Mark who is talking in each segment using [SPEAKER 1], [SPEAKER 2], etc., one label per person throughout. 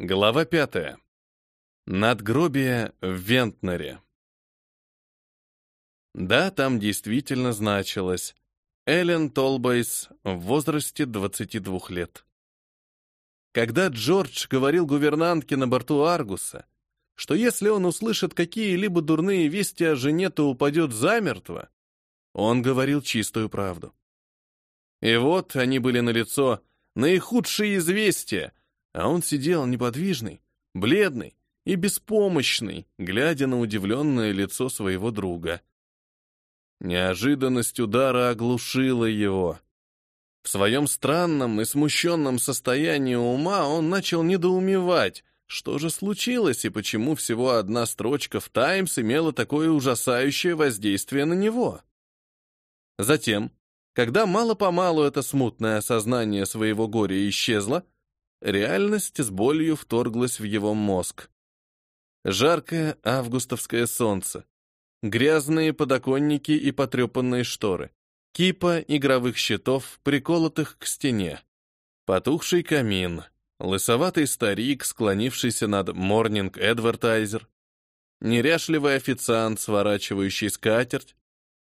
[SPEAKER 1] Глава пятая. Надгробие в Вентнере. Да, там действительно значилось Эллен Толбейс в возрасте 22 лет. Когда Джордж говорил гувернантке на борту Аргуса, что если он услышит какие-либо дурные вести о жене, то упадет замертво, он говорил чистую правду. И вот они были налицо, наихудшие известия, а он сидел неподвижный, бледный и беспомощный, глядя на удивленное лицо своего друга. Неожиданность удара оглушила его. В своем странном и смущенном состоянии ума он начал недоумевать, что же случилось и почему всего одна строчка в «Таймс» имела такое ужасающее воздействие на него. Затем, когда мало-помалу это смутное осознание своего горя исчезло, реальность с болью вторглась в его мозг. Жаркое августовское солнце, грязные подоконники и потрепанные шторы, кипа игровых щитов, приколотых к стене, потухший камин, лысоватый старик, склонившийся над Morning Advertiser, неряшливый официант, сворачивающий скатерть,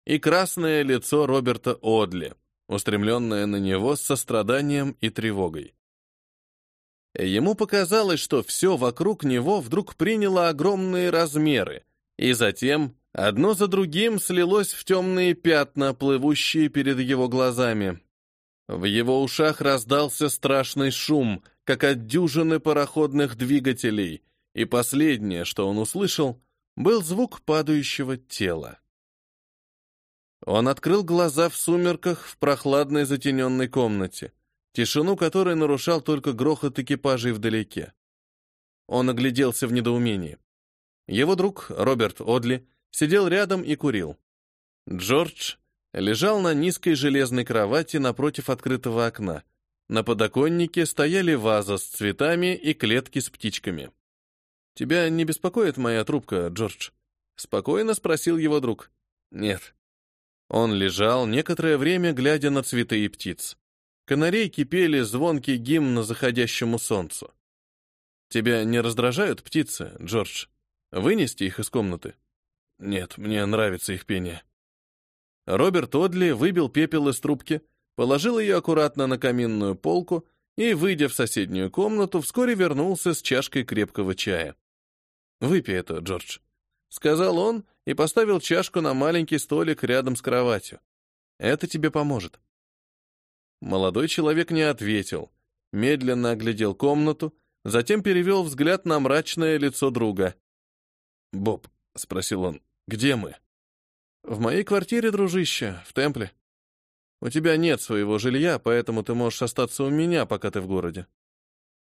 [SPEAKER 1] и красное лицо Роберта Одли, устремленное на него с состраданием и тревогой. Ему показалось, что все вокруг него вдруг приняло огромные размеры, и затем одно за другим слилось в темные пятна, плывущие перед его глазами. В его ушах раздался страшный шум, как от дюжины пароходных двигателей, и последнее, что он услышал, был звук падающего тела. Он открыл глаза в сумерках в прохладной затененной комнате тишину которой нарушал только грохот экипажей вдалеке. Он огляделся в недоумении. Его друг, Роберт Одли, сидел рядом и курил. Джордж лежал на низкой железной кровати напротив открытого окна. На подоконнике стояли ваза с цветами и клетки с птичками. «Тебя не беспокоит моя трубка, Джордж?» — спокойно спросил его друг. «Нет». Он лежал некоторое время, глядя на цветы и птиц. Канарейки пели звонкий гимн заходящему солнцу. Тебя не раздражают птицы, Джордж? Вынести их из комнаты? Нет, мне нравится их пение. Роберт Одли выбил пепел из трубки, положил ее аккуратно на каминную полку и, выйдя в соседнюю комнату, вскоре вернулся с чашкой крепкого чая. «Выпей это, Джордж», — сказал он и поставил чашку на маленький столик рядом с кроватью. «Это тебе поможет». Молодой человек не ответил, медленно оглядел комнату, затем перевел взгляд на мрачное лицо друга. «Боб», — спросил он, — «где мы?» «В моей квартире, дружище, в темпле. У тебя нет своего жилья, поэтому ты можешь остаться у меня, пока ты в городе».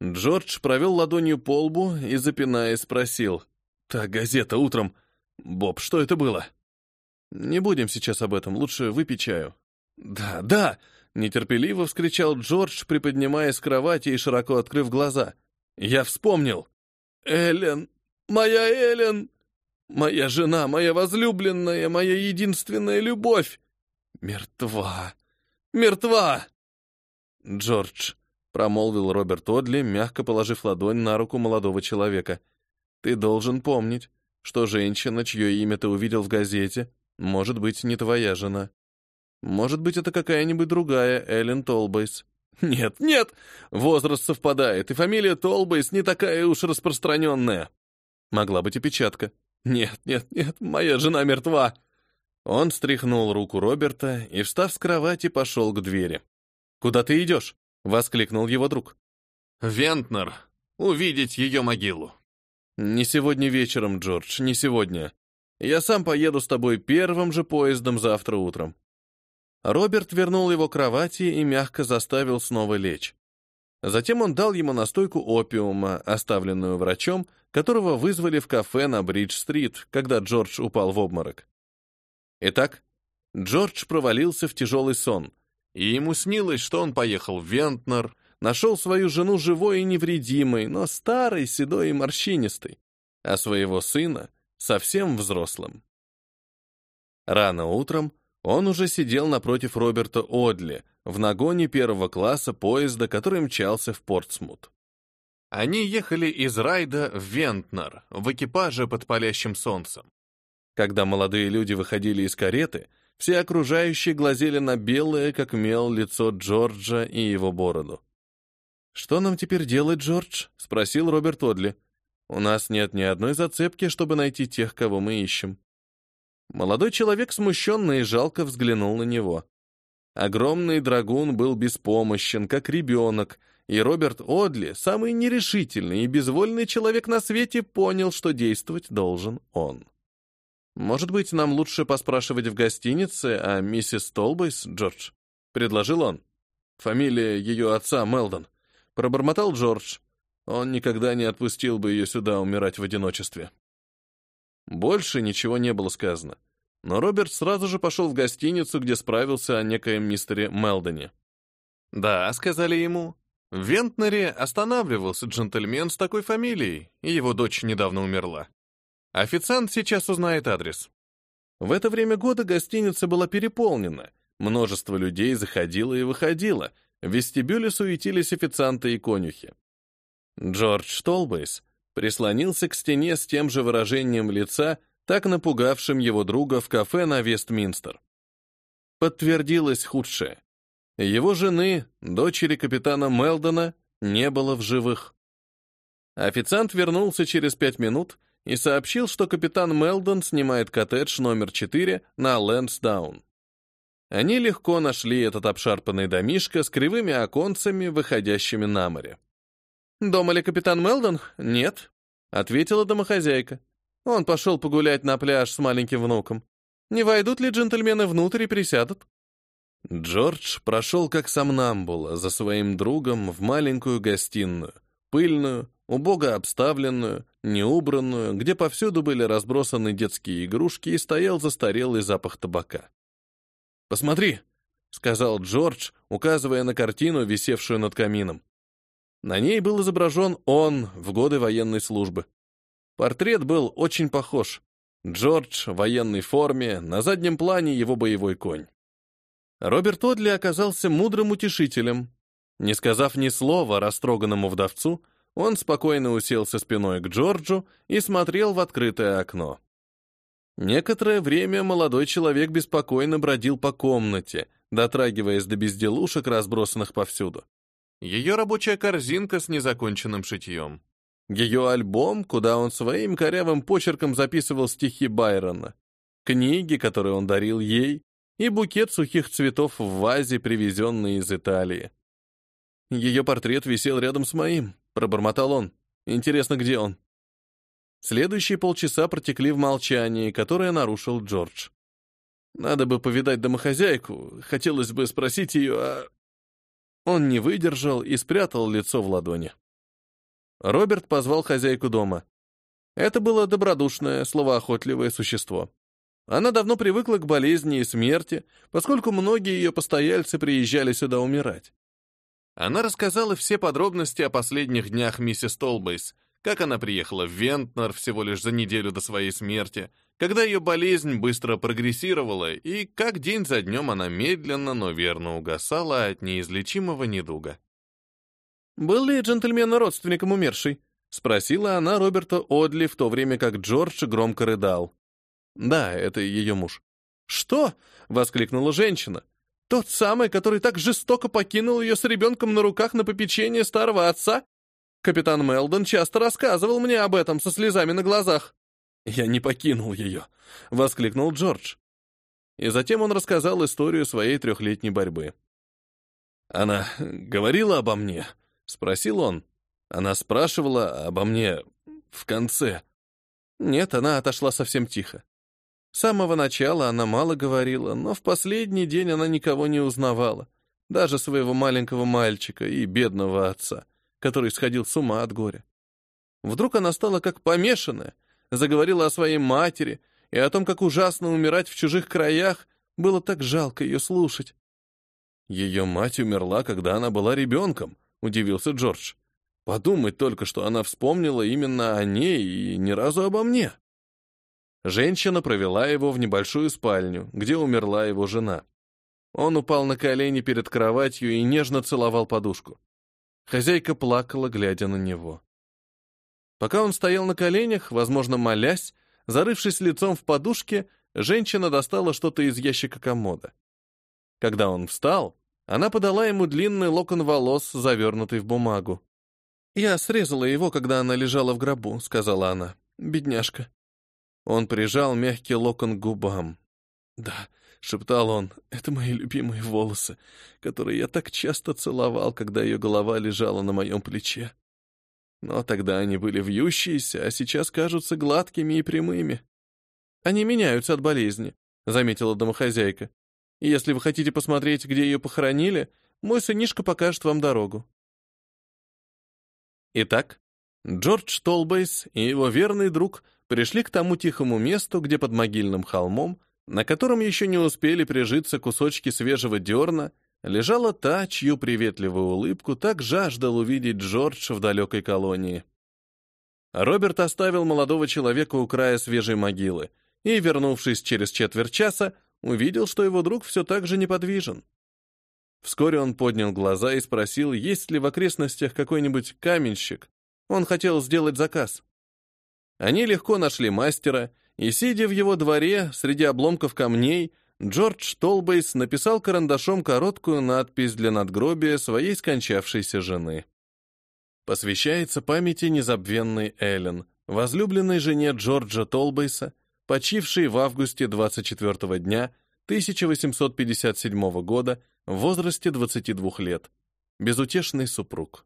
[SPEAKER 1] Джордж провел ладонью по лбу и, запинаясь, спросил. «Та газета утром. Боб, что это было?» «Не будем сейчас об этом, лучше выпей чаю». «Да, да!» Нетерпеливо вскричал Джордж, приподнимаясь с кровати и широко открыв глаза. «Я вспомнил! Эллен! Моя Эллен! Моя жена, моя возлюбленная, моя единственная любовь! Мертва! Мертва!» «Джордж», — промолвил Роберт Одли, мягко положив ладонь на руку молодого человека, «ты должен помнить, что женщина, чье имя ты увидел в газете, может быть не твоя жена». Может быть, это какая-нибудь другая Эллен Толбейс. Нет, нет, возраст совпадает, и фамилия Толбейс не такая уж распространенная. Могла быть и печатка. Нет, нет, нет, моя жена мертва. Он стряхнул руку Роберта и, встав с кровати, пошел к двери. «Куда ты идешь?» — воскликнул его друг. «Вентнер. Увидеть ее могилу». «Не сегодня вечером, Джордж, не сегодня. Я сам поеду с тобой первым же поездом завтра утром». Роберт вернул его к кровати и мягко заставил снова лечь. Затем он дал ему настойку опиума, оставленную врачом, которого вызвали в кафе на Бридж-стрит, когда Джордж упал в обморок. Итак, Джордж провалился в тяжелый сон, и ему снилось, что он поехал в Вентнер, нашел свою жену живой и невредимой, но старой, седой и морщинистой, а своего сына совсем взрослым. Рано утром он уже сидел напротив Роберта Одли в нагоне первого класса поезда, который мчался в Портсмут. Они ехали из Райда в Вентнер, в экипаже под палящим солнцем. Когда молодые люди выходили из кареты, все окружающие глазели на белое, как мел, лицо Джорджа и его бороду. «Что нам теперь делать, Джордж?» — спросил Роберт Одли. «У нас нет ни одной зацепки, чтобы найти тех, кого мы ищем». Молодой человек смущенно и жалко взглянул на него. Огромный драгун был беспомощен, как ребенок, и Роберт Одли, самый нерешительный и безвольный человек на свете, понял, что действовать должен он. «Может быть, нам лучше поспрашивать в гостинице о миссис Толбейс, Джордж?» — предложил он. «Фамилия ее отца Мелдон». Пробормотал Джордж. Он никогда не отпустил бы ее сюда умирать в одиночестве. Больше ничего не было сказано. Но Роберт сразу же пошел в гостиницу, где справился о некоем мистере Мелдоне. «Да», — сказали ему, — «в Вентнере останавливался джентльмен с такой фамилией, и его дочь недавно умерла. Официант сейчас узнает адрес». В это время года гостиница была переполнена, множество людей заходило и выходило, в вестибюле суетились официанты и конюхи. Джордж Толбейс прислонился к стене с тем же выражением лица, так напугавшим его друга в кафе на Вестминстер. Подтвердилось худшее. Его жены, дочери капитана Мелдона, не было в живых. Официант вернулся через пять минут и сообщил, что капитан Мелдон снимает коттедж номер 4 на Лэнсдаун. Они легко нашли этот обшарпанный домишко с кривыми оконцами, выходящими на море. «Дома ли капитан Мелдон? Нет», — ответила домохозяйка. Он пошел погулять на пляж с маленьким внуком. Не войдут ли джентльмены внутрь и присядут? Джордж прошел как сомнамбула за своим другом в маленькую гостиную, пыльную, убого обставленную, неубранную, где повсюду были разбросаны детские игрушки и стоял застарелый запах табака. «Посмотри», — сказал Джордж, указывая на картину, висевшую над камином. На ней был изображен он в годы военной службы. Портрет был очень похож. Джордж в военной форме, на заднем плане его боевой конь. Роберт Одли оказался мудрым утешителем. Не сказав ни слова растроганному вдовцу, он спокойно уселся спиной к Джорджу и смотрел в открытое окно. Некоторое время молодой человек беспокойно бродил по комнате, дотрагиваясь до безделушек, разбросанных повсюду. Ее рабочая корзинка с незаконченным шитьем. Ее альбом, куда он своим корявым почерком записывал стихи Байрона, книги, которые он дарил ей, и букет сухих цветов в вазе, привезенный из Италии. Ее портрет висел рядом с моим, пробормотал он. Интересно, где он? Следующие полчаса протекли в молчании, которое нарушил Джордж. Надо бы повидать домохозяйку, хотелось бы спросить ее, а... Он не выдержал и спрятал лицо в ладони. Роберт позвал хозяйку дома. Это было добродушное, словоохотливое существо. Она давно привыкла к болезни и смерти, поскольку многие ее постояльцы приезжали сюда умирать. Она рассказала все подробности о последних днях миссис Толбейс, как она приехала в Вентнер всего лишь за неделю до своей смерти, когда ее болезнь быстро прогрессировала и как день за днем она медленно, но верно угасала от неизлечимого недуга. «Был ли джентльмен родственником умершей?» — спросила она Роберта Одли, в то время как Джордж громко рыдал. «Да, это ее муж». «Что?» — воскликнула женщина. «Тот самый, который так жестоко покинул ее с ребенком на руках на попечение старого отца? Капитан Мелдон часто рассказывал мне об этом со слезами на глазах». «Я не покинул ее», — воскликнул Джордж. И затем он рассказал историю своей трехлетней борьбы. «Она говорила обо мне», — спросил он. Она спрашивала обо мне в конце. Нет, она отошла совсем тихо. С самого начала она мало говорила, но в последний день она никого не узнавала, даже своего маленького мальчика и бедного отца, который сходил с ума от горя. Вдруг она стала как помешанная, заговорила о своей матери и о том, как ужасно умирать в чужих краях, было так жалко ее слушать. Ее мать умерла, когда она была ребенком, — удивился Джордж. «Подумать только, что она вспомнила именно о ней и ни разу обо мне». Женщина провела его в небольшую спальню, где умерла его жена. Он упал на колени перед кроватью и нежно целовал подушку. Хозяйка плакала, глядя на него. Пока он стоял на коленях, возможно, молясь, зарывшись лицом в подушке, женщина достала что-то из ящика комода. Когда он встал, она подала ему длинный локон волос, завернутый в бумагу. «Я срезала его, когда она лежала в гробу», — сказала она. «Бедняжка». Он прижал мягкий локон к губам. «Да», — шептал он, — «это мои любимые волосы, которые я так часто целовал, когда ее голова лежала на моем плече. Но тогда они были вьющиеся, а сейчас кажутся гладкими и прямыми. Они меняются от болезни», — заметила домохозяйка. «Если вы хотите посмотреть, где ее похоронили, мой сынишка покажет вам дорогу». Итак, Джордж Толбейс и его верный друг пришли к тому тихому месту, где под могильным холмом, на котором еще не успели прижиться кусочки свежего дерна, лежала та, чью приветливую улыбку так жаждал увидеть Джордж в далекой колонии. Роберт оставил молодого человека у края свежей могилы и, вернувшись через четверть часа, увидел, что его друг все так же неподвижен. Вскоре он поднял глаза и спросил, есть ли в окрестностях какой-нибудь каменщик. Он хотел сделать заказ. Они легко нашли мастера, и, сидя в его дворе, среди обломков камней, Джордж Толбейс написал карандашом короткую надпись для надгробия своей скончавшейся жены. Посвящается памяти незабвенной Эллен, возлюбленной жене Джорджа Толбейса, почившей в августе 24 дня 1857 года в возрасте 22 лет. Безутешный супруг.